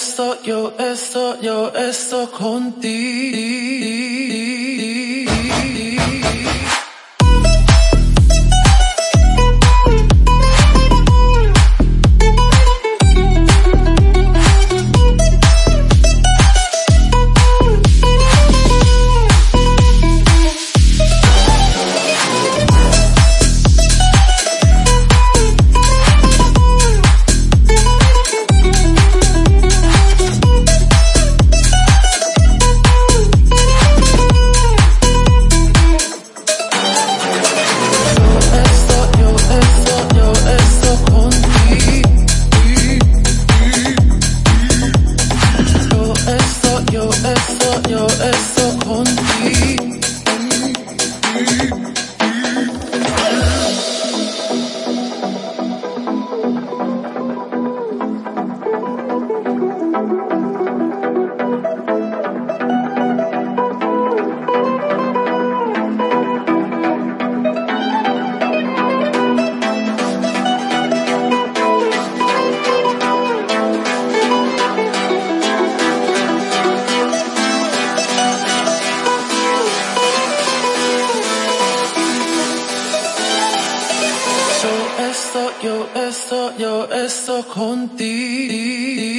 esto, yo esto, yo esto contigo. you. Esto, yo esto, yo esto contigo.